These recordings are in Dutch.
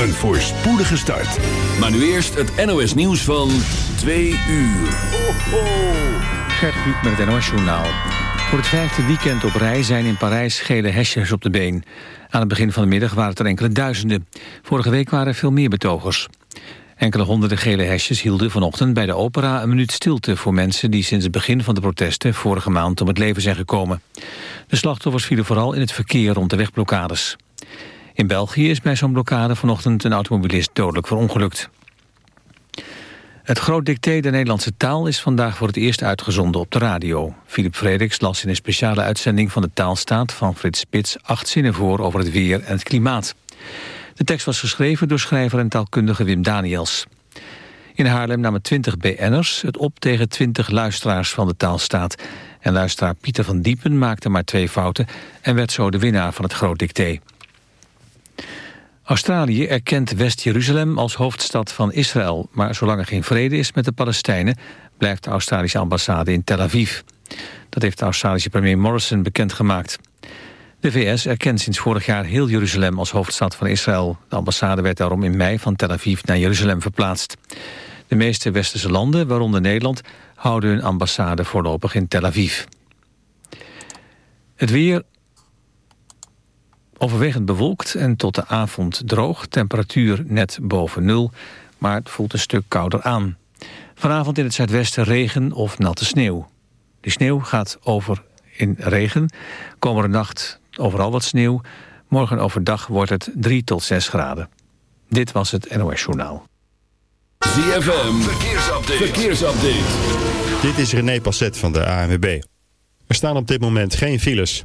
Een voorspoedige start. Maar nu eerst het NOS nieuws van 2 uur. Ho, ho. Gert Kluk met het NOS Journaal. Voor het vijfde weekend op rij zijn in Parijs gele hesjes op de been. Aan het begin van de middag waren het er enkele duizenden. Vorige week waren er veel meer betogers. Enkele honderden gele hesjes hielden vanochtend bij de opera een minuut stilte voor mensen die sinds het begin van de protesten vorige maand om het leven zijn gekomen. De slachtoffers vielen vooral in het verkeer rond de wegblokkades. In België is bij zo'n blokkade vanochtend een automobilist dodelijk verongelukt. Het groot dicté der Nederlandse taal is vandaag voor het eerst uitgezonden op de radio. Philip Frederiks las in een speciale uitzending van de taalstaat van Frits Spits acht zinnen voor over het weer en het klimaat. De tekst was geschreven door schrijver en taalkundige Wim Daniels. In Haarlem namen 20 BN'ers het op tegen 20 luisteraars van de taalstaat. En luisteraar Pieter van Diepen maakte maar twee fouten... en werd zo de winnaar van het groot dicté. Australië erkent West-Jeruzalem als hoofdstad van Israël... maar zolang er geen vrede is met de Palestijnen... blijft de Australische ambassade in Tel Aviv. Dat heeft de Australische premier Morrison bekendgemaakt. De VS erkent sinds vorig jaar heel Jeruzalem als hoofdstad van Israël. De ambassade werd daarom in mei van Tel Aviv naar Jeruzalem verplaatst. De meeste westerse landen, waaronder Nederland... houden hun ambassade voorlopig in Tel Aviv. Het weer overwegend bewolkt en tot de avond droog. Temperatuur net boven nul, maar het voelt een stuk kouder aan. Vanavond in het zuidwesten regen of natte sneeuw. De sneeuw gaat over in regen. Komende nacht overal wat sneeuw. Morgen overdag wordt het 3 tot 6 graden. Dit was het NOS Journaal. ZFM, verkeersupdate. verkeersupdate. Dit is René Passet van de ANWB. Er staan op dit moment geen files.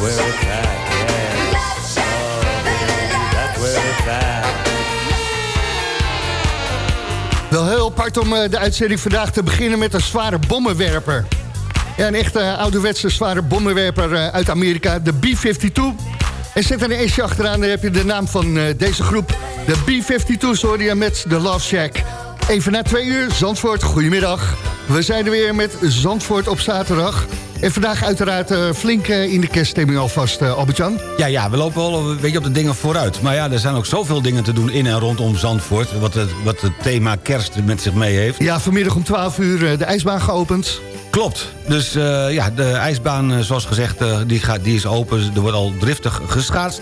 Yeah. Wel heel apart om eh, de uitzending vandaag te beginnen met een zware bommenwerper. Ja, een echte ouderwetse zware bommenwerper eh, uit Amerika, de B-52. En zet er een eentje achteraan, dan heb je de naam van eh, deze groep. De B-52's hoor je met de Love Shack. Even na twee uur, Zandvoort, goedemiddag. We zijn er weer met Zandvoort op zaterdag. En vandaag uiteraard eh, flink eh, in de kerststemming alvast, uh, Albert-Jan. Ja, ja, we lopen wel een beetje op de dingen vooruit. Maar ja, er zijn ook zoveel dingen te doen in en rondom Zandvoort... wat het, wat het thema kerst met zich mee heeft. Ja, vanmiddag om 12 uur eh, de ijsbaan geopend. Klopt. Dus eh, ja, de ijsbaan, eh, zoals gezegd, eh, die, gaat, die is open. Er wordt al driftig geschaatst.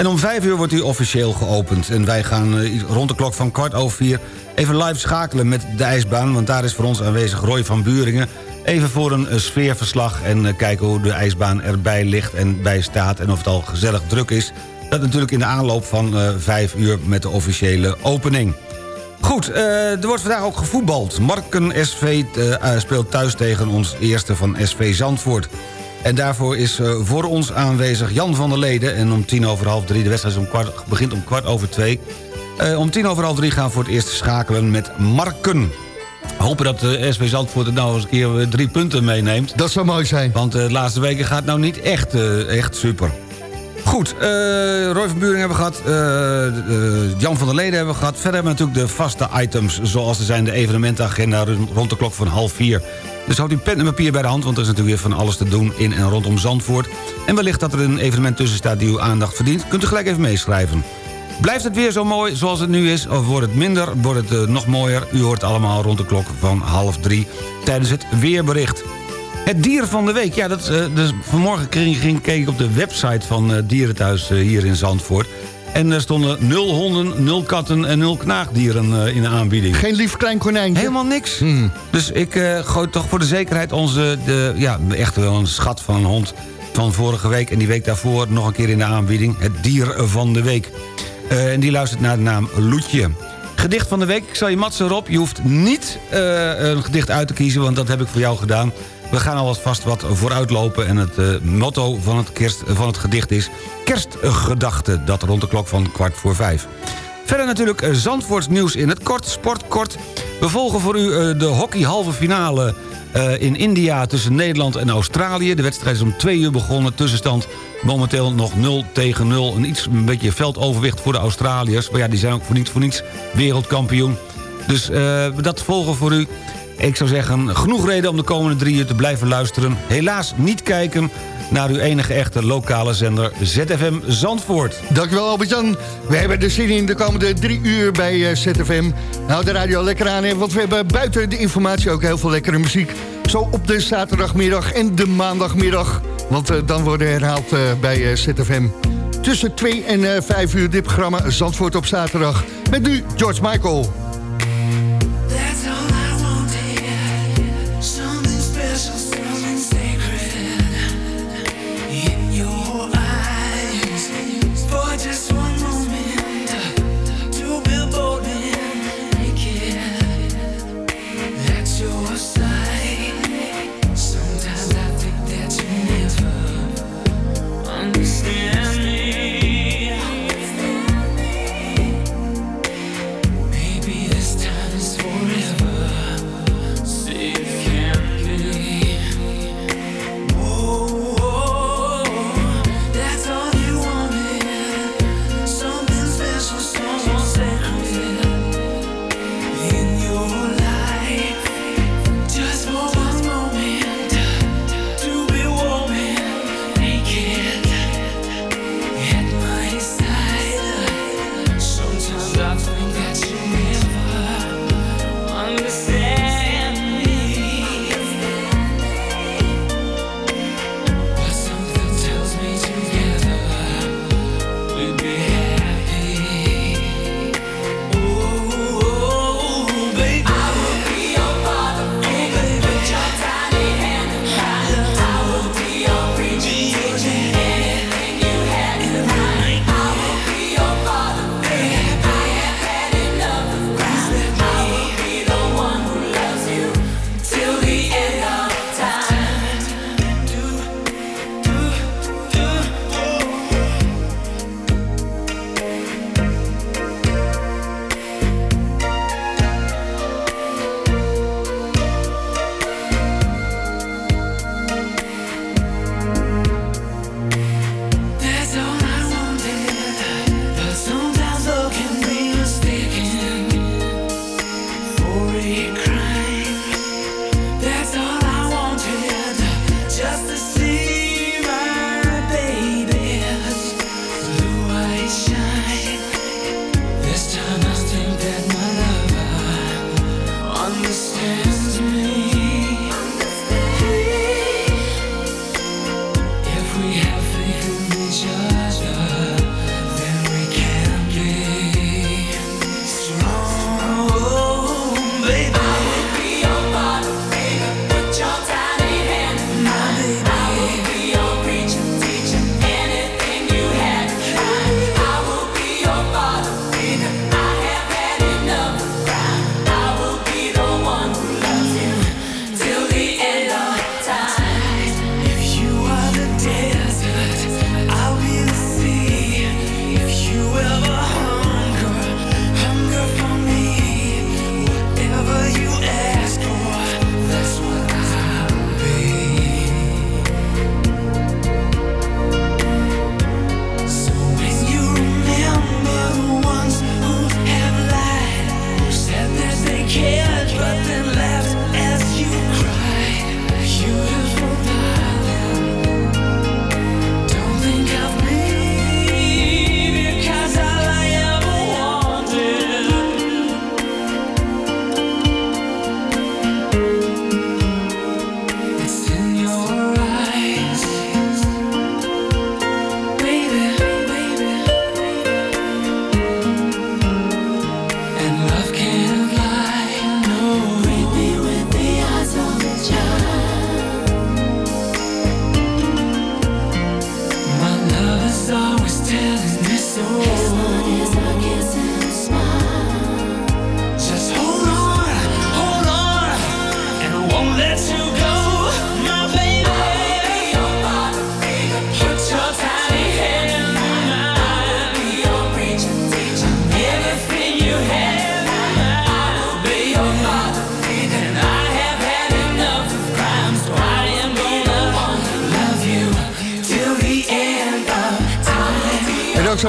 En om vijf uur wordt die officieel geopend. En wij gaan eh, rond de klok van kwart over vier... even live schakelen met de ijsbaan. Want daar is voor ons aanwezig Roy van Buringen. Even voor een eh, sfeerverslag en eh, kijken hoe de ijsbaan erbij ligt en bij staat... en of het al gezellig druk is. Dat natuurlijk in de aanloop van eh, vijf uur met de officiële opening. Goed, er wordt vandaag ook gevoetbald. Marken SV speelt thuis tegen ons eerste van SV Zandvoort. En daarvoor is voor ons aanwezig Jan van der Leden. En om tien over half drie, de wedstrijd om kwart, begint om kwart over twee. Om tien over half drie gaan we voor het eerst schakelen met Marken. Hopen dat de SV Zandvoort er nou eens een keer eh, drie punten meeneemt. Dat zou mooi zijn. Want eh, de laatste weken gaat het nou niet echt, eh, echt super. Goed, eh, Roy van Buring hebben we gehad. eh, eh, Jan van der Leden hebben we gehad. Verder hebben we natuurlijk de vaste items... zoals er zijn de evenementenagenda rond de klok van half vier. Dus houd uw pen en papier bij de hand... want er is natuurlijk weer van alles te doen in en rondom Zandvoort. En wellicht dat er een evenement tussen staat die uw aandacht verdient... kunt u gelijk even meeschrijven. Blijft het weer zo mooi zoals het nu is... of wordt het minder, wordt het eh, nog mooier? U hoort allemaal rond de klok van half drie... tijdens het weerbericht. Het dier van de week. Ja, dat, eh, dus vanmorgen ging, ging, keek ik op de website van eh, Dierenthuis hier in Zandvoort. En er stonden nul honden, nul katten en nul knaagdieren in de aanbieding. Geen lief klein konijntje. Helemaal niks. Dus ik gooi toch voor de zekerheid onze, de, ja, echt wel een schat van een hond van vorige week... en die week daarvoor nog een keer in de aanbieding. Het dier van de week. Eh, en die luistert naar de naam Loetje. Gedicht van de week, ik zal je matsen erop. Je hoeft niet eh, een gedicht uit te kiezen, want dat heb ik voor jou gedaan. We gaan alvast wat vooruitlopen en het eh, motto van het, kerst, van het gedicht is... Kerstgedachte, dat rond de klok van kwart voor vijf. Verder natuurlijk Zandvoorts nieuws in het kort, sport kort. We volgen voor u de hockey halve finale eh, in India tussen Nederland en Australië. De wedstrijd is om twee uur begonnen. Tussenstand momenteel nog 0 tegen 0. Een iets een beetje veldoverwicht voor de Australiërs. Maar ja, die zijn ook voor niets voor niets wereldkampioen. Dus eh, dat volgen voor u. Ik zou zeggen, genoeg reden om de komende drie uur te blijven luisteren. Helaas niet kijken naar uw enige echte lokale zender ZFM Zandvoort. Dankjewel Albert-Jan. We hebben er zin in de komende drie uur bij eh, ZFM. Nou, de radio lekker aan, want we hebben buiten de informatie ook heel veel lekkere muziek. Zo op de zaterdagmiddag en de maandagmiddag. Want eh, dan worden herhaald eh, bij ZFM. Tussen 2 en eh 5 uur dit programma Zandvoort op zaterdag. Met nu George Michael.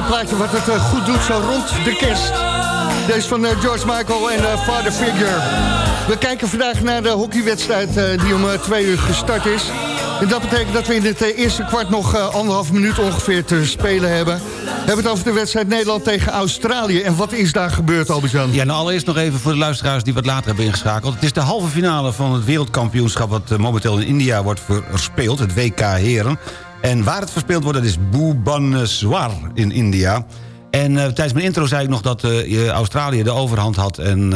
Zo'n plaatje wat het eh, goed doet zo rond de kerst. Deze van eh, George Michael en eh, Father Figure. We kijken vandaag naar de hockeywedstrijd die om twee uur gestart is. En dat betekent dat we in het eerste kwart nog anderhalf minuut ongeveer te spelen hebben. We hebben het over de wedstrijd Nederland tegen Australië. En wat is daar gebeurd, Albert-Jan? Ja, nou allereerst nog even voor de luisteraars die wat later hebben ingeschakeld. Het is de halve finale van het wereldkampioenschap... wat momenteel in India wordt verspeeld, het WK Heren. En waar het verspeeld wordt, dat is Bhubaneswar in India. En eh, tijdens mijn intro zei ik nog dat eh, Australië de overhand had... en uh,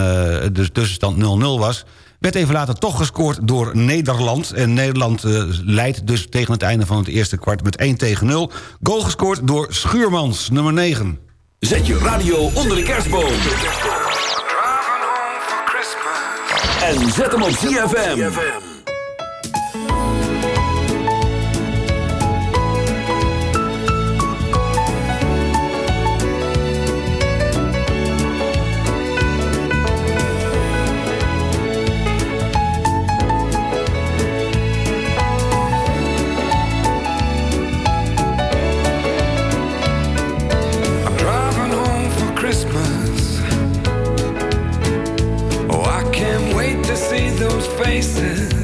de tussenstand 0-0 was. Werd even later toch gescoord door Nederland. En Nederland uh, leidt dus tegen het einde van het eerste kwart met 1 tegen 0. Goal gescoord door Schuurmans, nummer 9. Zet je radio onder de kerstboom. En zet hem op ZFM. Those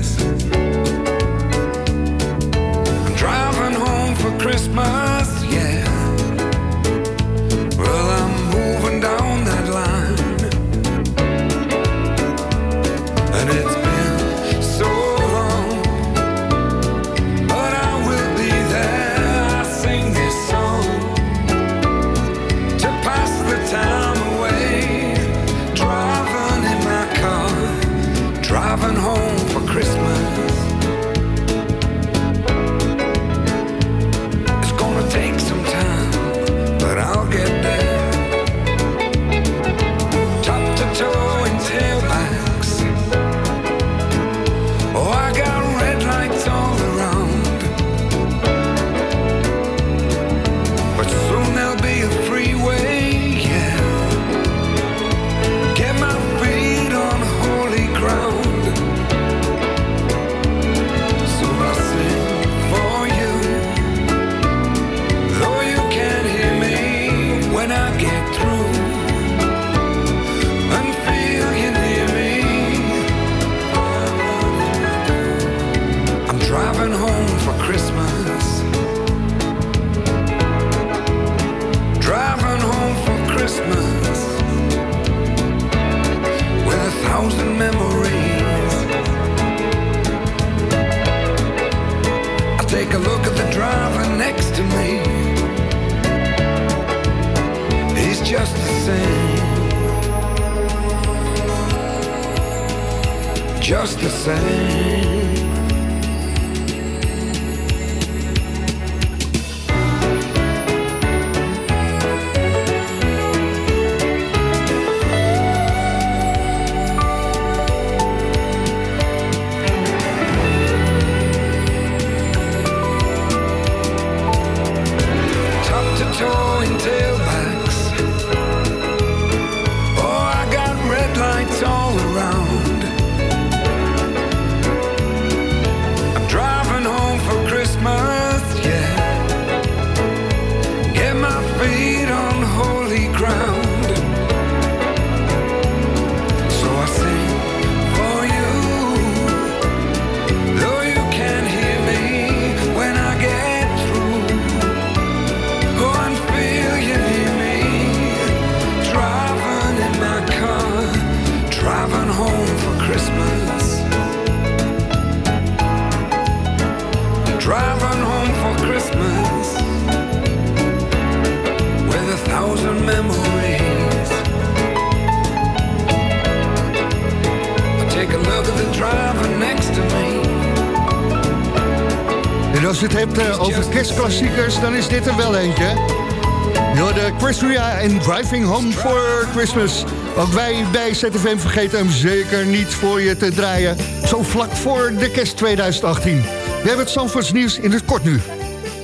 En Driving Home for Christmas. Ook wij bij ZFM vergeten hem zeker niet voor je te draaien. Zo vlak voor de kerst 2018. We hebben het Zandvoorts nieuws in het kort nu.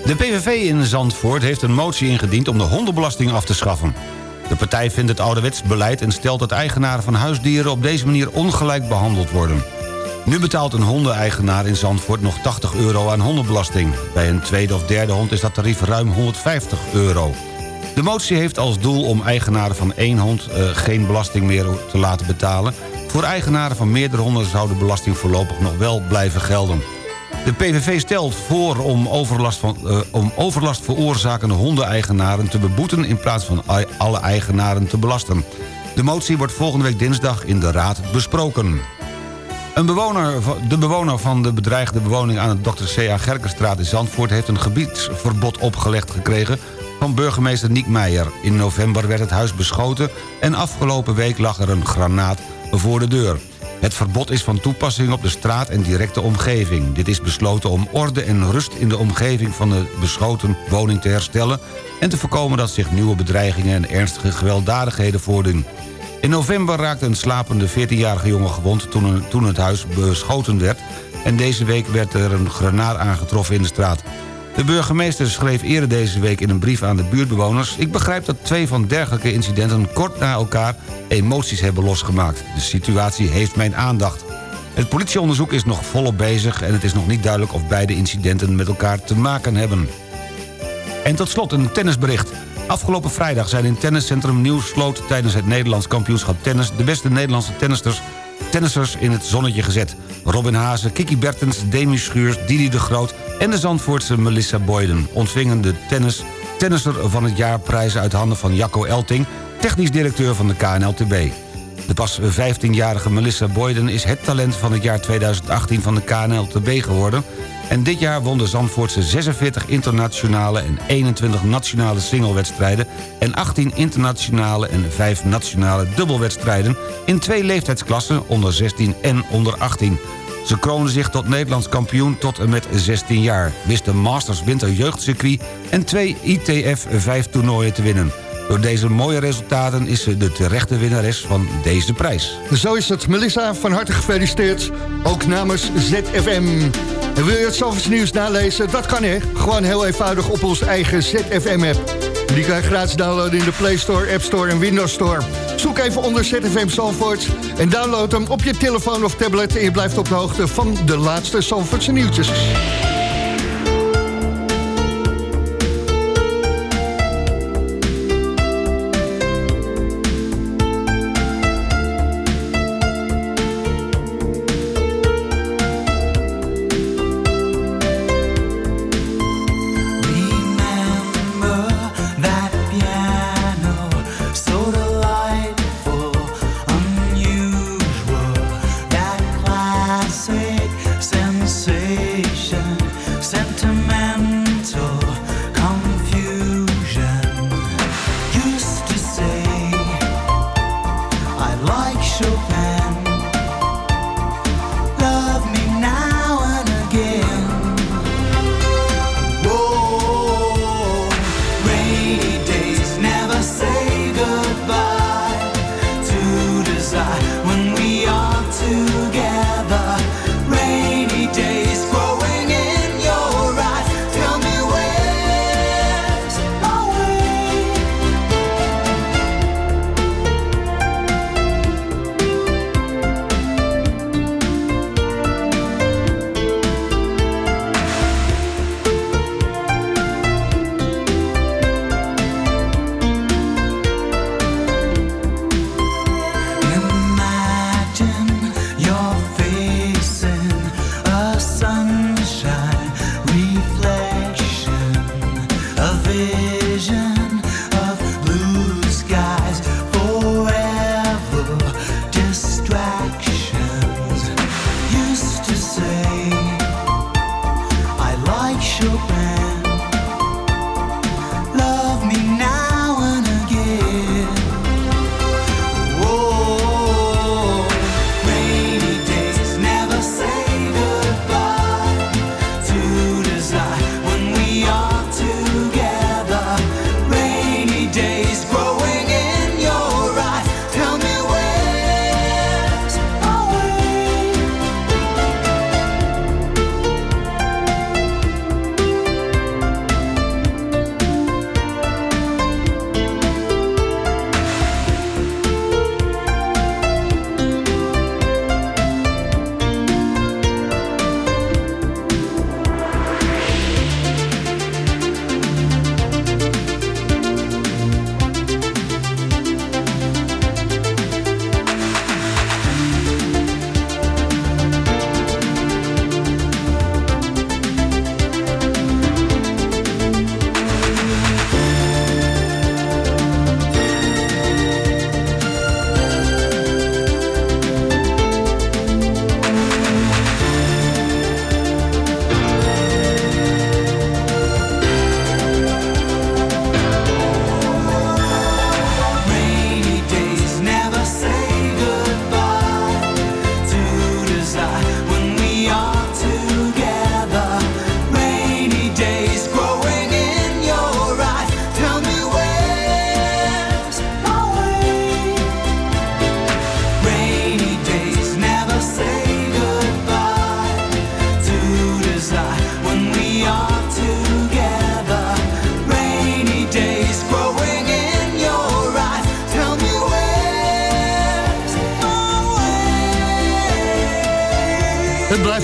De PVV in Zandvoort heeft een motie ingediend om de hondenbelasting af te schaffen. De partij vindt het ouderwets beleid en stelt dat eigenaren van huisdieren op deze manier ongelijk behandeld worden. Nu betaalt een hondeneigenaar in Zandvoort nog 80 euro aan hondenbelasting. Bij een tweede of derde hond is dat tarief ruim 150 euro. De motie heeft als doel om eigenaren van één hond eh, geen belasting meer te laten betalen. Voor eigenaren van meerdere honden zou de belasting voorlopig nog wel blijven gelden. De PVV stelt voor om overlast, van, eh, om overlast veroorzakende hondeneigenaren te beboeten... in plaats van alle eigenaren te belasten. De motie wordt volgende week dinsdag in de Raad besproken. Een bewoner, de bewoner van de bedreigde bewoning aan de Dr. C.A. Gerkenstraat in Zandvoort... heeft een gebiedsverbod opgelegd gekregen van burgemeester Niek Meijer. In november werd het huis beschoten en afgelopen week lag er een granaat voor de deur. Het verbod is van toepassing op de straat en directe omgeving. Dit is besloten om orde en rust in de omgeving van de beschoten woning te herstellen... en te voorkomen dat zich nieuwe bedreigingen en ernstige gewelddadigheden voordoen. In november raakte een slapende 14-jarige jongen gewond toen, toen het huis beschoten werd... en deze week werd er een granaat aangetroffen in de straat. De burgemeester schreef eerder deze week in een brief aan de buurtbewoners... ik begrijp dat twee van dergelijke incidenten kort na elkaar emoties hebben losgemaakt. De situatie heeft mijn aandacht. Het politieonderzoek is nog volop bezig... en het is nog niet duidelijk of beide incidenten met elkaar te maken hebben. En tot slot een tennisbericht. Afgelopen vrijdag zijn in tenniscentrum Nieuwsloot... tijdens het Nederlands kampioenschap tennis... de beste Nederlandse tennisters, tennissers in het zonnetje gezet. Robin Hazen, Kiki Bertens, Demi Schuurs, Didi de Groot... en de Zandvoortse Melissa Boyden ontvingen de tennis, tennisser van het jaar prijzen... uit handen van Jacco Elting, technisch directeur van de KNLTB. De pas 15-jarige Melissa Boyden is het talent van het jaar 2018 van de KNLTB geworden... en dit jaar won de Zandvoortse 46 internationale en 21 nationale singlewedstrijden... en 18 internationale en 5 nationale dubbelwedstrijden... in twee leeftijdsklassen, onder 16 en onder 18. Ze kroonde zich tot Nederlands kampioen tot en met 16 jaar... wist de Masters Winter Jeugdcircuit en twee ITF 5 toernooien te winnen... Door deze mooie resultaten is ze de terechte winnares van deze prijs. Zo is het. Melissa, van harte gefeliciteerd. Ook namens ZFM. En wil je het Zalvers nieuws nalezen? Dat kan hè. Gewoon heel eenvoudig op onze eigen ZFM-app. Die kan je gratis downloaden in de Play Store, App Store en Windows Store. Zoek even onder ZFM Zalvoort en download hem op je telefoon of tablet... en je blijft op de hoogte van de laatste Zalvoortse nieuwtjes.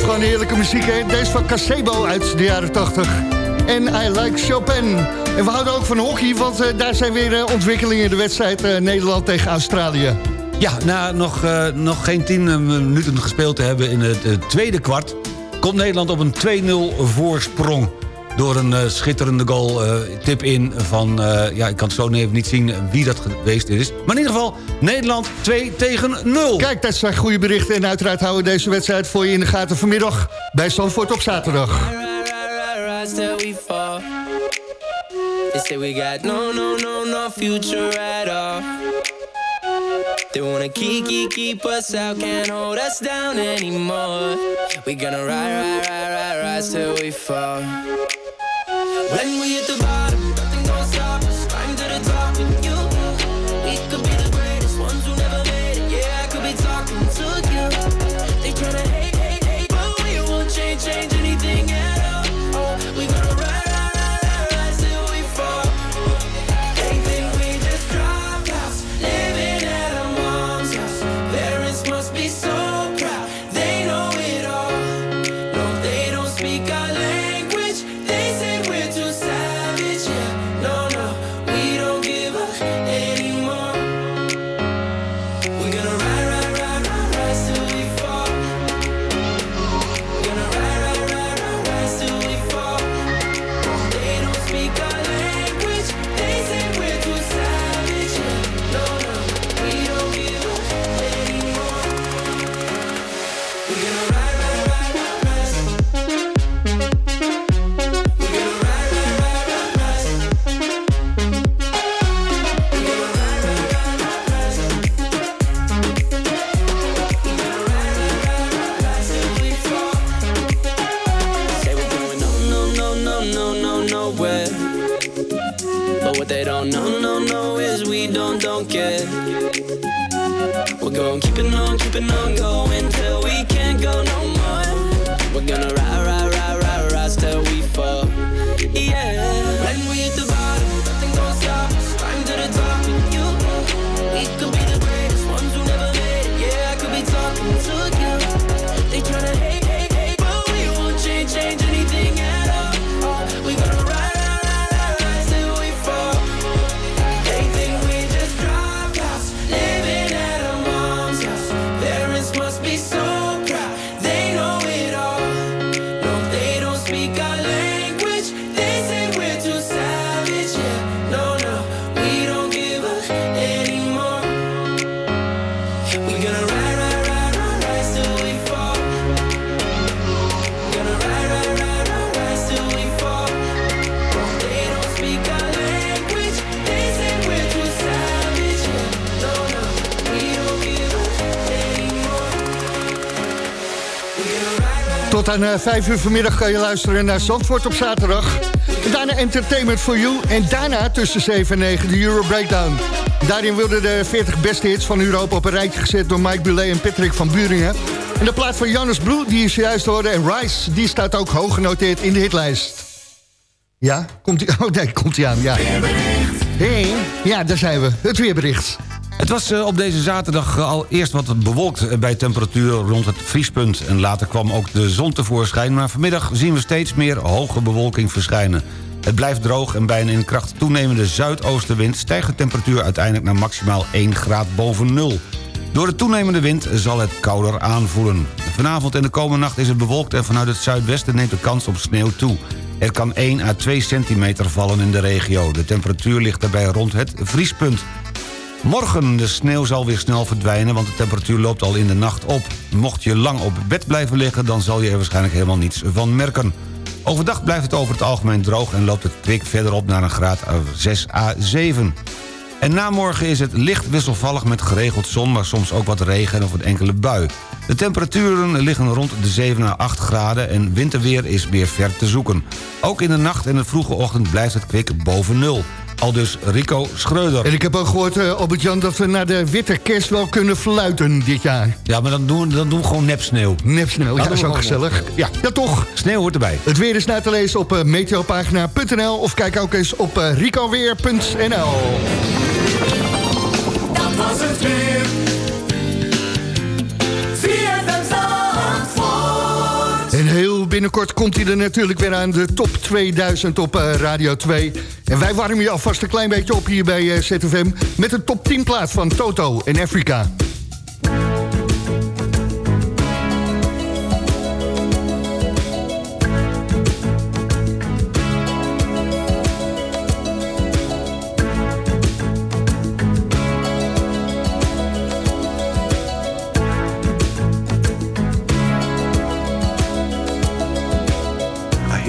Gewoon heerlijke muziek, hè? Deze van Casebo uit de jaren 80. En I Like Chopin. En we houden ook van hockey, want eh, daar zijn weer eh, ontwikkelingen in de wedstrijd eh, Nederland tegen Australië. Ja, na nog, nog geen 10 minuten gespeeld te hebben in het tweede kwart... komt Nederland op een 2-0 voorsprong. Door een eh, schitterende goal eh, tip in van... eh, ja, ik kan het zo even niet zien wie dat geweest is. Maar in ieder geval, Nederland 2 tegen 0. Kijk, dat zijn goede berichten. En uiteraard houden we deze wedstrijd voor je in de gaten vanmiddag... bij Zandvoort op zaterdag. They say we got no, no, no, no future at all. They wanna keep, keep, keep us out, can't hold us down anymore. We gonna ride, ride, ride, ride, rise till we fall. When we hit the aan eh, 5 uur vanmiddag kan je luisteren naar Zandvoort op zaterdag. En daarna Entertainment for You. En daarna tussen 7 en 9 de Euro Breakdown. Daarin worden de 40 beste hits van Europa op een rijtje gezet... door Mike Bulet en Patrick van Buringen. En de plaat van Janus Blue, die is juist hoorde. En Rice, die staat ook hoog genoteerd in de hitlijst. Ja, komt ie? Oh nee, komt hij aan, ja. Hey, ja, daar zijn we. Het weerbericht. Het was eh, op deze zaterdag eh, al eerst wat bewolkt eh, bij temperaturen rond het vriespunt. En later kwam ook de zon tevoorschijn. Maar vanmiddag zien we steeds meer hoge bewolking verschijnen. Het blijft droog en bij een in kracht toenemende zuidoostenwind... stijgt de temperatuur uiteindelijk naar maximaal 1 graad boven nul. Door de toenemende wind zal het kouder aanvoelen. Vanavond en de komende nacht is het bewolkt... en vanuit het zuidwesten neemt de kans op sneeuw toe. Er kan 1 à 2 centimeter vallen in de regio. De temperatuur ligt daarbij rond het vriespunt. Morgen de sneeuw zal weer snel verdwijnen, want de temperatuur loopt al in de nacht op. Mocht je lang op bed blijven liggen, dan zal je er waarschijnlijk helemaal niets van merken. Overdag blijft het over het algemeen droog en loopt het kwik verder op naar een graad of 6 à 7. En na morgen is het licht wisselvallig met geregeld zon... maar soms ook wat regen of een enkele bui. De temperaturen liggen rond de 7 à 8 graden... en winterweer is weer ver te zoeken. Ook in de nacht en de vroege ochtend blijft het kwik boven nul. Al dus Rico Schreuder. En ik heb ook gehoord, eh Albert-Jan, dat we naar de witte kerst wel kunnen fluiten dit jaar. Ja, maar dan doen, we- dan doen we gewoon nepsneeuw. Nepsneeuw, ja, dat is ook gezellig. Ja, ja, toch. Sneeuw hoort erbij. Het weer is na te lezen op eh, meteopagina.nl of kijk ook eens op eh, ricoweer.nl. Dat was het weer. Binnenkort komt hij er natuurlijk weer aan. De top 2000 op eh, Radio 2. En wij warmen je alvast een klein beetje op hier bij eh, ZFM... met een top 10 plaat van Toto in Afrika.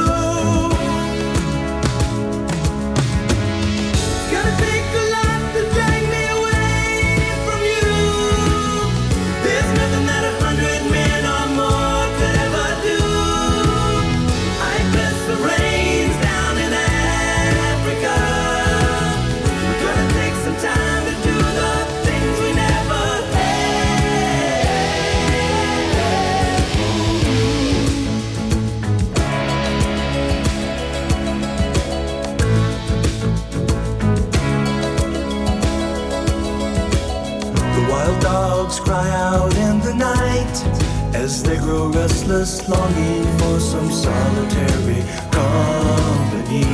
As they grow restless, longing for some solitary company.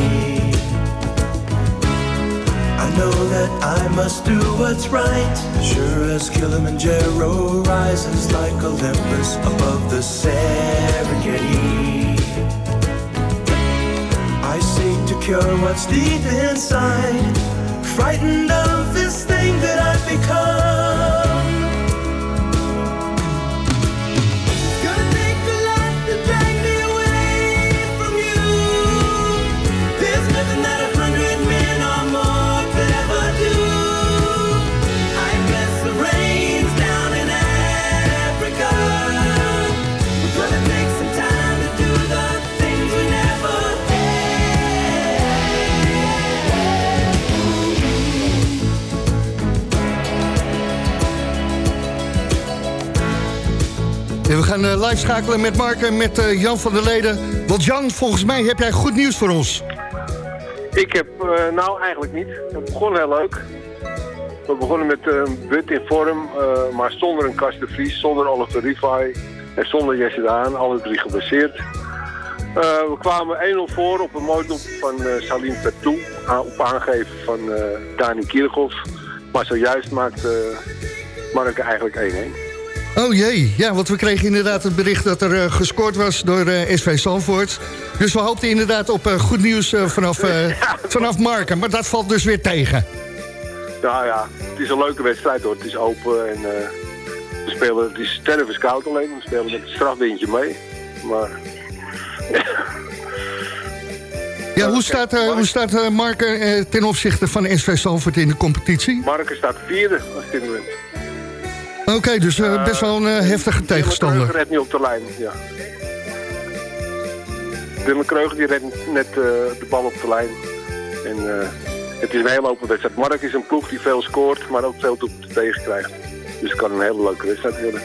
I know that I must do what's right, sure as Kilimanjaro rises like Olympus above the Serengeti. I seek to cure what's deep inside, frightened gaan eh, live schakelen met Mark en met eh, Jan van der Leden. Want Jan, volgens mij heb jij goed nieuws voor ons. Ik heb, eh, nou eigenlijk niet. Het begon heel leuk. We begonnen met een but in vorm, maar zonder een Kast de Vries, zonder Oliver Rifai en zonder Jesse Daan, alle drie geblesseerd. Eh, we kwamen 1-0 voor op een mooi van Salim Pertou, op aangeven van Dani Kierhoff. Maar zojuist maakte Mark eigenlijk 1-1. Oh jee, ja, want we kregen inderdaad het bericht dat er eh, gescoord was door eh, SV Zandvoort. Dus we hoopten inderdaad op eh, goed nieuws vanaf, vanaf Marken. Maar dat valt dus weer tegen. Nou ja, het is een leuke wedstrijd hoor. Het is open en we spelen, het is sterven koud alleen. We spelen met het strafwindje mee. Maar Ja, hoe staat, hoe staat Marken ten opzichte van SV Zandvoort in de competitie? Marken staat vierde als dit moment. Oké, dus eh, best wel een eh, heftige Willem tegenstander. Kreuger redt nu op de lijn, ja. Willem Kreuger die redt net eh, de bal op de lijn. En eh, het is een hele open wedstrijd. Mark is een ploeg die veel scoort, maar ook veel doelpunten tegen krijgt. Dus het kan een hele leuke wedstrijd worden.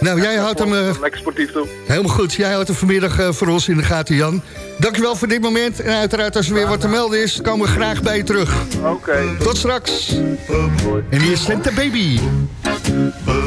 Nou, jij houdt hem eh, Lekker sportief toe. helemaal goed. Jij houdt hem vanmiddag eh, voor ons in de gaten, Jan. Dankjewel voor dit moment. En uiteraard, als er weer wat te melden is, komen we graag bij je terug. Oké. Tot straks. En hier is Santa Baby. But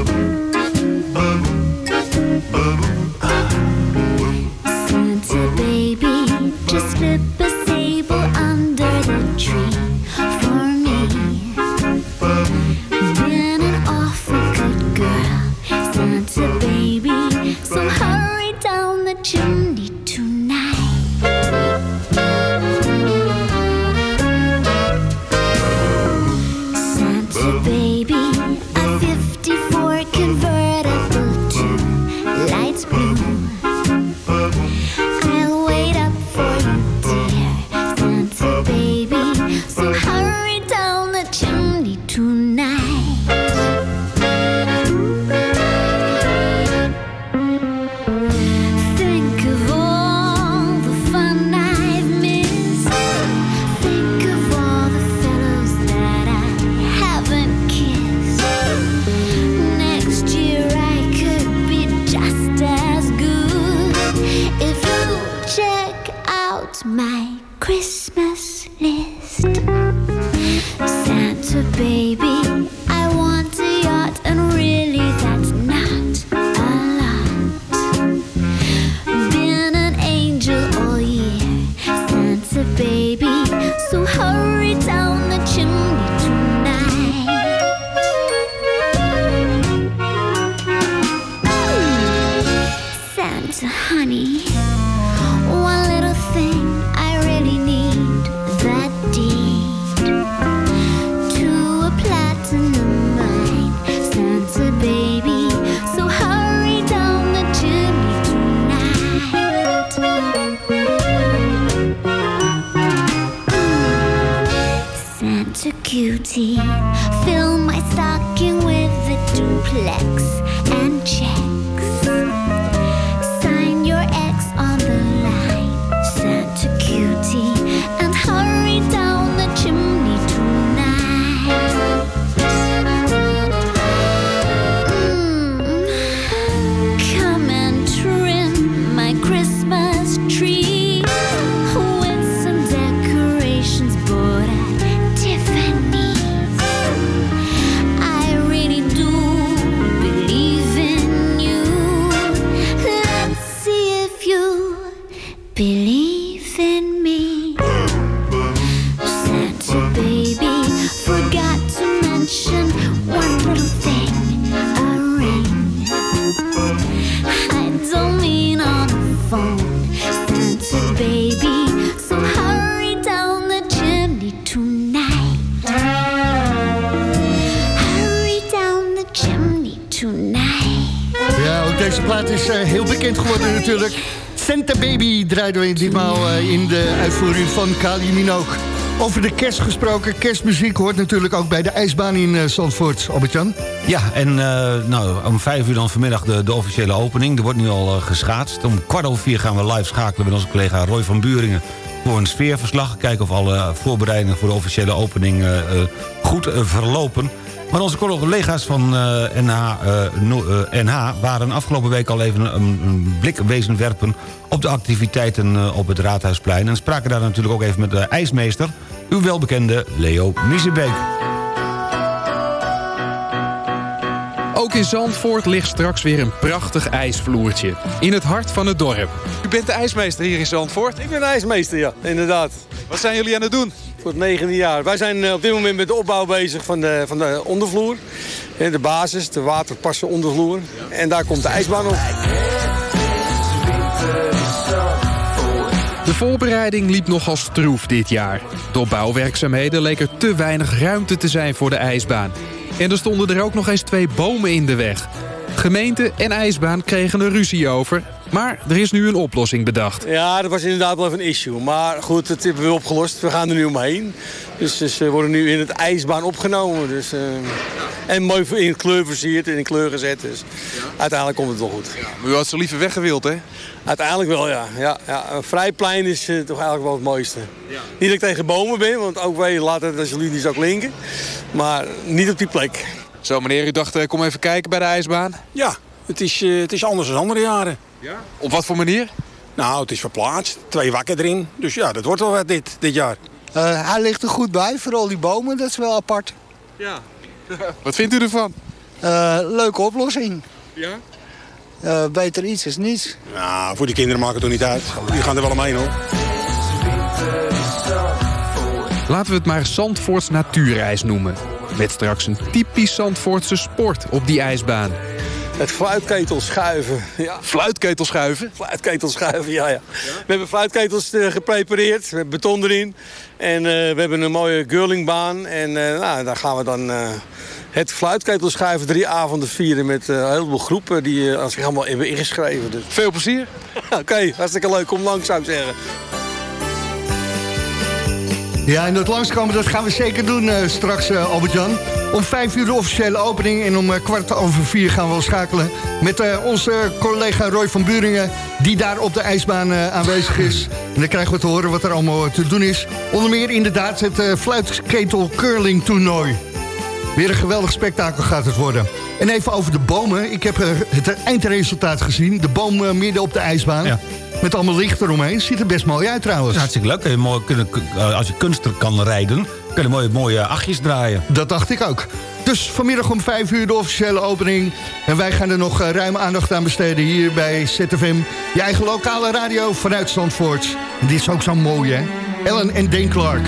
We ditmaal eh, in de uitvoering van Kali. Over de kerst gesproken, kerstmuziek hoort natuurlijk ook bij de ijsbaan in eh, Zandvoort. Albert-Jan? Ja, en eh, nou, om vijf uur dan vanmiddag de, de officiële opening. Er wordt nu al eh, geschaatst. Om kwart over vier gaan we live schakelen met onze collega Roy van Buringen... voor een sfeerverslag. Kijken of alle voorbereidingen voor de officiële opening goed verlopen. Maar onze collega's van eh, NH, eh, no- eh, NH waren afgelopen week al even een, een blik wezen werpen... op de activiteiten eh, op het Raadhuisplein. En spraken daar natuurlijk ook even met de ijsmeester... uw welbekende Leo Miezebeek. Ook in Zandvoort ligt straks weer een prachtig ijsvloertje. In het hart van het dorp. U bent de ijsmeester hier in Zandvoort? Ik ben de ijsmeester, ja, inderdaad. Wat zijn jullie aan het doen? Voor het negende jaar. Wij zijn eh, op dit moment met de opbouw bezig van de, van de ondervloer. Eh, De basis, de waterpassen ondervloer. En daar komt de ijsbaan op. De voorbereiding liep nogal stroef dit jaar. Door bouwwerkzaamheden leek er te weinig ruimte te zijn voor de ijsbaan. En er stonden er ook nog eens twee bomen in de weg. Gemeente en ijsbaan kregen er ruzie over. Maar er is nu een oplossing bedacht. Ja, dat was inderdaad wel even een issue. Maar goed, dat hebben we opgelost. We gaan er nu omheen. Dus, dus ze worden nu in het ijsbaan opgenomen. Dus, eh, en mooi in kleur versierd en in kleur gezet. Dus uiteindelijk komt het wel goed. Maar u had ze liever weggewild, hè? Uiteindelijk wel, ja. ja, ja. Een vrijplein is eh, toch eigenlijk wel het mooiste. Niet dat ik tegen bomen ben, want ook wij laten het als jullie ook linken. Maar niet op die plek. Zo, meneer, u dacht, eh, kom even kijken bij de ijsbaan? Ja, het is, eh, het is anders dan andere jaren. Ja? Op wat voor manier? Nou, het is verplaatst. Twee wakken erin. Dus ja, dat wordt wel wat dit, dit jaar. Eh, hij ligt er goed bij, vooral die bomen, dat is wel apart. Ja. Wat vindt u ervan? Eh, leuke oplossing. Ja? Eh, beter iets is niets. Nou, voor die kinderen maakt het toch niet uit. Die gaan er wel omheen hoor. Laten we het maar Zandvoorts natuurijs noemen. Met straks een typisch Zandvoortse sport op die ijsbaan. Het fluitketel schuiven. Ja. Fluitketel schuiven? Fluitketel schuiven, ja, ja. We hebben fluitketels eh, geprepareerd. We hebben beton erin. En eh, we hebben een mooie curlingbaan. En eh, nou, daar gaan we dan eh, het fluitketel schuiven drie avonden vieren... met eh, een heleboel groepen die eh, zich helemaal hebben ingeschreven. Dus. Veel plezier. Oké, hartstikke leuk. Kom langs, zou ik zeggen. Ja, en dat langskomen dat gaan we zeker doen eh, straks, eh, Albert-Jan. Om vijf uur de officiële opening en om eh, kwart over vier gaan we schakelen... met eh, onze collega Roy van Buringen, die daar op de ijsbaan eh, aanwezig is. En dan krijgen we te horen wat er allemaal te doen is. Onder meer inderdaad het fluitketel curling toernooi. Weer een geweldig spektakel gaat het worden. En even over de bomen. Ik heb het eindresultaat gezien. De boom midden op de ijsbaan. Met allemaal licht eromheen. Ziet er best mooi uit trouwens. Hartstikke leuk. Je mooi, kunnen, als je kunster kan rijden, kun je mooie, mooie achtjes draaien. Dat dacht ik ook. Dus vanmiddag om 5 uur de officiële opening. En wij gaan er nog eh, ruim aandacht aan besteden hier bij ZFM. Je eigen lokale radio vanuit Zandvoort. En dit is ook zo mooi, hè? Ellen en Dane Clark.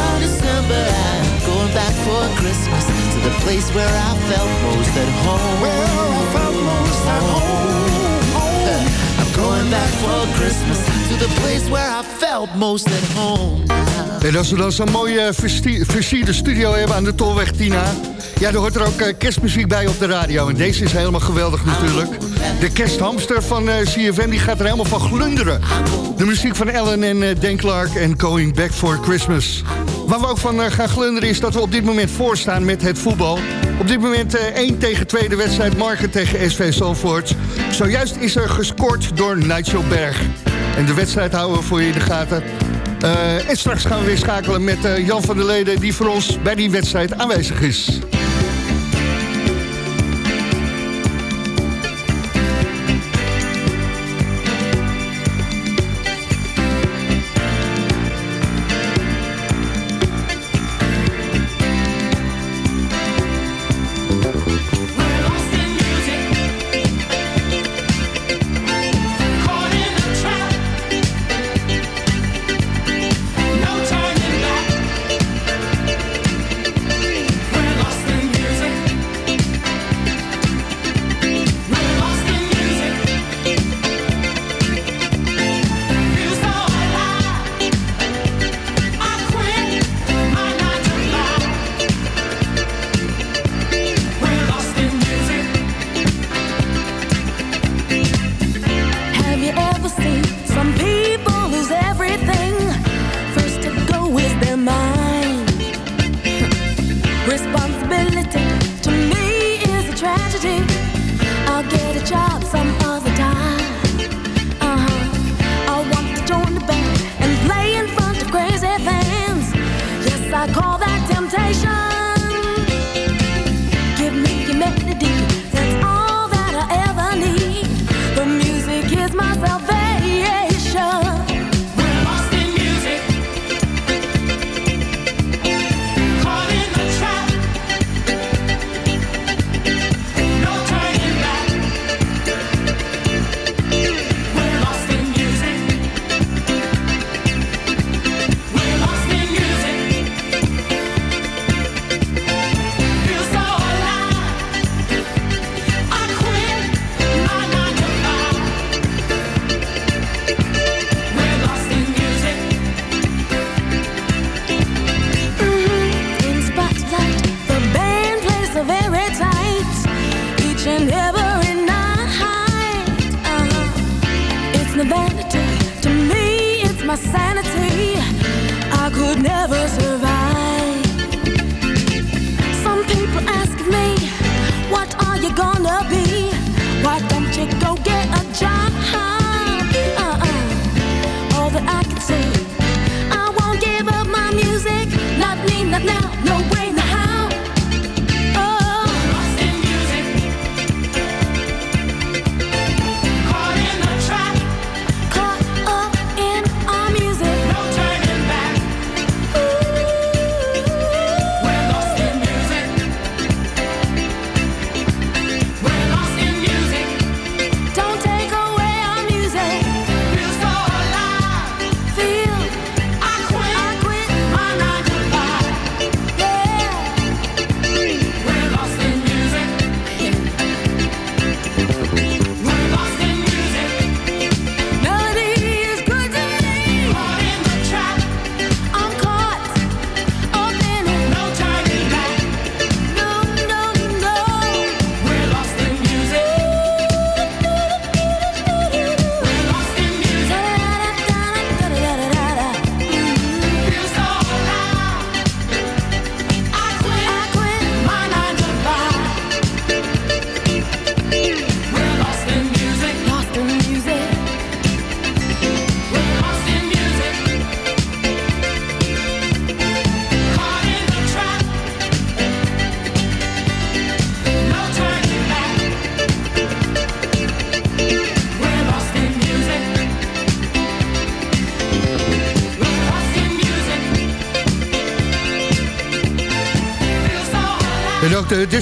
December. I'm going back for Christmas to the place where I felt most at home. Where I felt most at home. I'm going back for Christmas to the place where I felt most at home. En als we dan zo'n mooie versti- versierde studio hebben aan de Tolweg Tina... ja, dan hoort er ook eh, kerstmuziek bij op de radio. En deze is helemaal geweldig natuurlijk. De kersthamster van eh, CFM die gaat er helemaal van glunderen. De muziek van Ellen en eh, Dan Clark en Going Back for Christmas. Waar we ook van eh, gaan glunderen is dat we op dit moment voorstaan met het voetbal. Op dit moment eh 1 tegen 2 de wedstrijd Marken tegen SV Zandvoort. Zojuist is er gescoord door Nigel Berg. En de wedstrijd houden we voor je in de gaten. Eh, en straks gaan we weer schakelen met eh, Jan van der Leden... die voor ons bij die wedstrijd aanwezig is.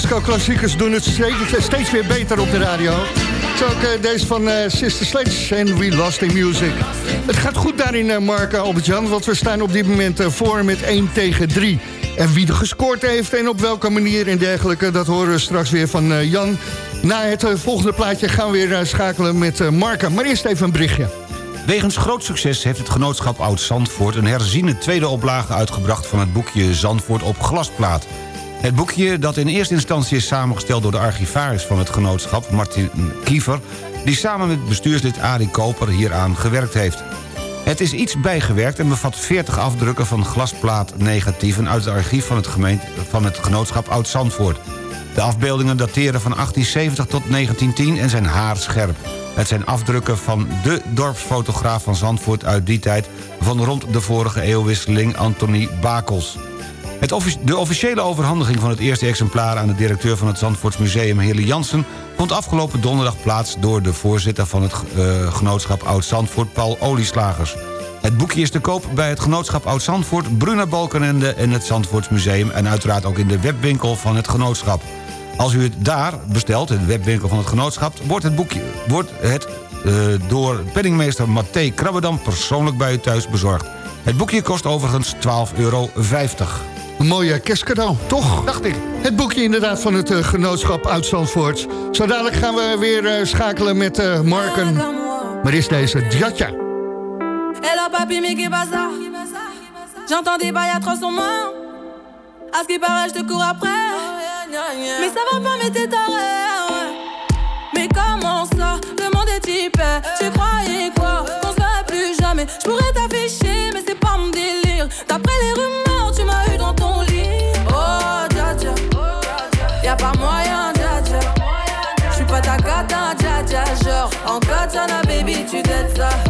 Disco-klassiekers doen het steeds, weer beter op de radio. Zo ook eh, deze van eh, Sister Sledge en We Lost in Music. Het gaat goed daarin, eh, Mark Albert-Jan, want we staan op dit moment voor met 1 tegen 3. En wie er gescoord heeft en op welke manier en dergelijke... dat horen we straks weer van Jan. Na het volgende plaatje gaan we weer schakelen met Marken. Maar eerst even een berichtje. Wegens groot succes heeft het genootschap Oud-Zandvoort... een herziene tweede oplage uitgebracht van het boekje Zandvoort op glasplaat. Het boekje, dat in eerste instantie is samengesteld... door de archivaris van het genootschap, Martin Kiefer... die samen met bestuurslid Arie Koper hieraan gewerkt heeft. Het is iets bijgewerkt en bevat 40 afdrukken van glasplaatnegatieven... uit het archief van het, gemeente, van het genootschap Oud-Zandvoort. De afbeeldingen dateren van 1870 tot 1910 en zijn haarscherp. Het zijn afdrukken van de dorpsfotograaf van Zandvoort uit die tijd... van rond de vorige eeuwwisseling Anthony Bakels. Het de officiële overhandiging van het eerste exemplaar... aan de directeur van het Zandvoortsmuseum, Hille Jansen... vond afgelopen donderdag plaats door de voorzitter van het eh, genootschap Oud-Zandvoort... Paul Olieslagers. Het boekje is te koop bij het genootschap Oud-Zandvoort... Bruna Balkenende en het Zandvoortsmuseum... en uiteraard ook in de webwinkel van het genootschap. Als u het daar bestelt, in de webwinkel van het genootschap... wordt het, boekje, wordt het eh, door penningmeester Matthé Krabbedam... persoonlijk bij u thuis bezorgd. Het boekje kost overigens 12,50 euro. Een mooie kerstcadeau, toch? Dacht ik. Het boekje inderdaad van het eh, genootschap uit Zandvoort. Zo dadelijk gaan we weer eh, schakelen met eh, Marken. Maar is deze Djatja. Hello papi, mais ça J'entends des bails atroces en moi. À ce qui paraît, je te cours après. Mais ça va pas, mais t'es taré. Mais comment ça Le monde est typé. Tu croyais quoi Qu'on se plus jamais. Je pourrais t'afficher, mais c'est pas mon délire. D'après les rumeurs, tu t'aides ça.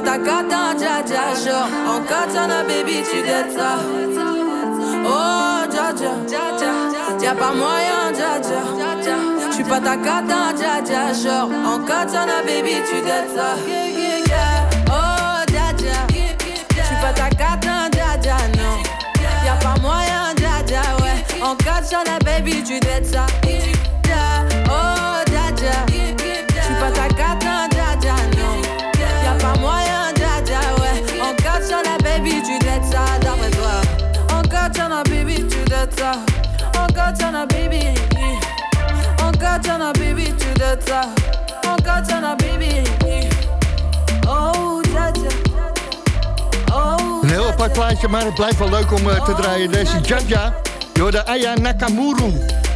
Pas ta cata, dja dja, genre En katana, baby, tu dettes ça. Oh, dja dja, y'a pas moyen, dja dja suis pas ta cata, dja dja, genre En katana, baby, tu dettes ça. Oh, dja dja suis pas ta cata, dja dja, non. Y'a pas moyen, dja dja, ouais. En katana, baby, tu dettes ça katana, baby katana, baby, ça En katana, baby Oh, Oh, Een heel apart plaatje, maar het blijft wel leuk om eh, te draaien. Deze Jaja, door de Aya Nakamuru.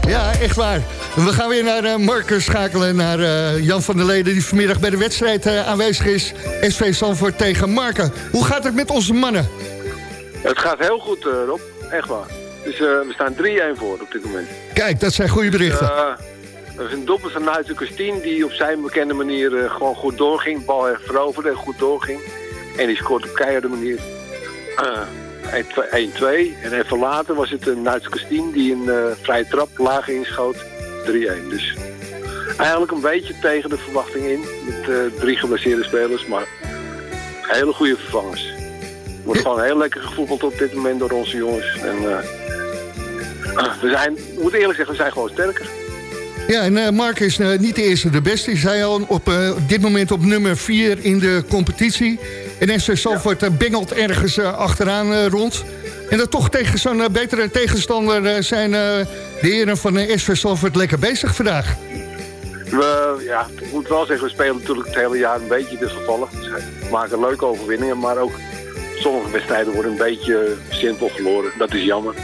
Ja, echt waar. We gaan weer naar eh, Marcus schakelen, naar eh, Jan van der Leden... die vanmiddag bij de wedstrijd aanwezig is. SV Zandvoort tegen Marken. Hoe gaat het met onze mannen? Het gaat heel goed, Rob. Echt waar. Dus eh, we staan 3-1 voor op dit moment. Kijk, dat zijn goede berichten. Eh, er is een doppel van Nuitse Christine die op zijn bekende manier eh, gewoon goed doorging. Bal veroverde en goed doorging. En die scoort op keiharde manier. Eh, 1-2. En even later was het een Nuitse Christine die een eh, vrije trap laag inschoot. 3-1. Dus eigenlijk een beetje tegen de verwachting in. Met drie geblesseerde spelers, maar hele goede vervangers. Er wordt gewoon heel lekker gevoetbald op dit moment door onze jongens. En, eh, we zijn, ik moet eerlijk zeggen, we zijn gewoon sterker. Ja, en eh, Mark is eh, niet de eerste de beste. Hij zei al op dit moment op nummer 4 in de competitie. En SV Zandvoort eh, bengelt ergens achteraan rond. En dat toch tegen zo'n betere tegenstander zijn de heren van SV Zandvoort lekker bezig vandaag. We, ja, ik moet wel zeggen, we spelen natuurlijk het hele jaar een beetje wisselvallig. Dus we maken leuke overwinningen, maar ook sommige wedstrijden worden een beetje simpel verloren. Dat is jammer.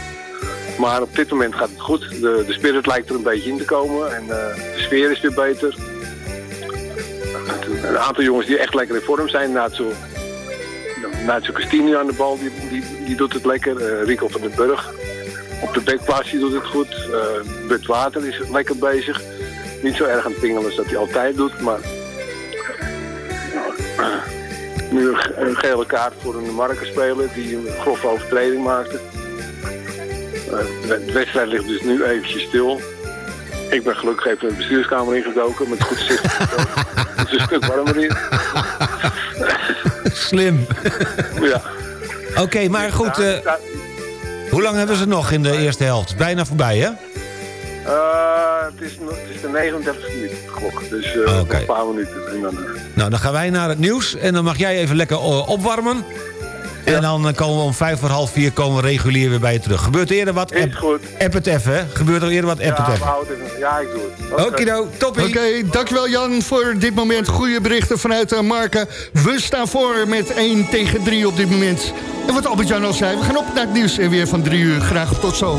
Maar op dit moment gaat het goed. De, de spirit lijkt er een beetje in te komen en eh, de sfeer is weer beter. Een aantal jongens die echt lekker in vorm zijn. Naatso, Naatso Christine aan de bal, die, die, doet het lekker. Eh, Rico van den Burg op de backplaats, doet het goed. Eh Bert Water is lekker bezig. Niet zo erg aan het pingelen als dat hij altijd doet, maar... nu een gele kaart voor een markenspeler die een grove overtreding maakte. Eh, de wedstrijd ligt dus nu eventjes stil. Ik ben gelukkig even de bestuurskamer ingedoken met goed zicht. Het is een stuk warmer hier. Slim. Ja. Oké, maar goed. eh, hoe lang hebben ze nog in de eerste helft? Bijna voorbij, hè? Eh, het, is, nog- het is de 39 minuten klok, dus eh, een paar minuten. En dan, Nou, dan gaan wij naar het nieuws. En dan mag jij even lekker eh, opwarmen. En dan komen we om vijf voor half vier komen we regulier weer bij je terug. Gebeurt er eerder wat? App, goed. app het even, hè? Gebeurt er eerder wat? App ja, het we even. ja, ik doe het. Okido, toppie. Oké, dankjewel Jan voor dit moment. Goede berichten vanuit uh, Marken. We staan voor met 1 tegen 3 op dit moment. En wat Albert-Jan al zei, we gaan op naar het nieuws en weer van 3 uur. Graag tot zo.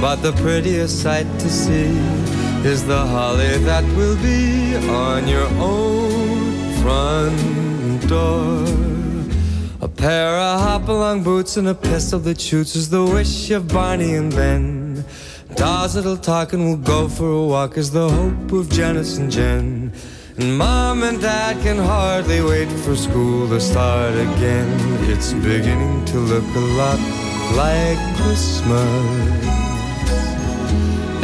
But the prettiest sight to see is the holly that will be on your own front door. A pair of hop-along boots and a pistol that shoots is the wish of Barney and Ben. Dolls that'll talk and we'll go for a walk is the hope of Janice and Jen. And mom and dad can hardly wait for school to start again. It's beginning to look a lot like Christmas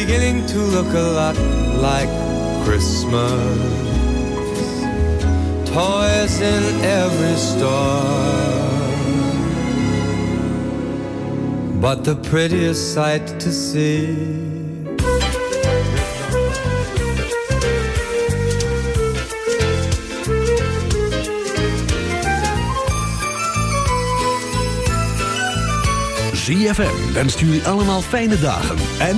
Beginning to look a lot like Christmas. Toys in every store. But the prettiest sight to see ZFM wenst jullie allemaal fijne dagen en